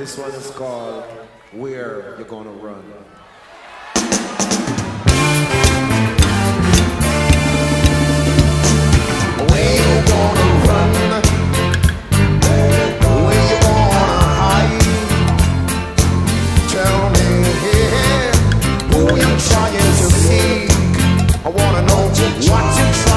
This one is called Where You're Gonna Run. Where you gonna run? Where you gonna hide? Tell me here, who you trying to seek? I wanna know what you